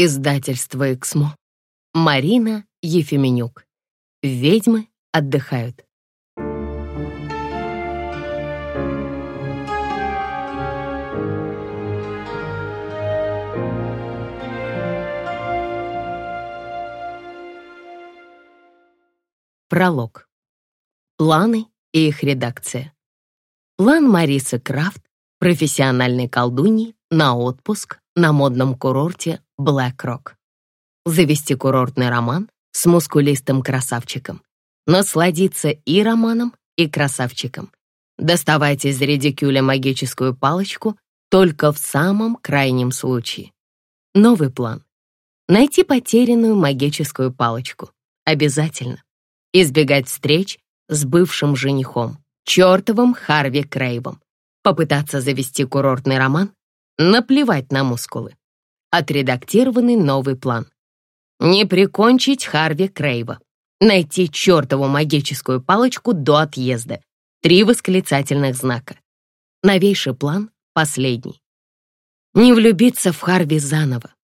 Издательство «Эксмо». Марина Ефименюк. Ведьмы отдыхают. Пролог. Планы и их редакция. План Марисы Крафт, профессиональной колдуньи, на отпуск на модном курорте Блэк Рок. Завести курортный роман с мускулистым красавчиком. Насладиться и романом, и красавчиком. Доставайте из редикюля магическую палочку только в самом крайнем случае. Новый план. Найти потерянную магическую палочку. Обязательно. Избегать встреч с бывшим женихом, чертовым Харви Крейвом. Попытаться завести курортный роман. Наплевать на мускулы. Отредактированный новый план. Не прикончить Харви Крейва. Найти чертову магическую палочку до отъезда. Три восклицательных знака. Новейший план, последний. Не влюбиться в Харви заново.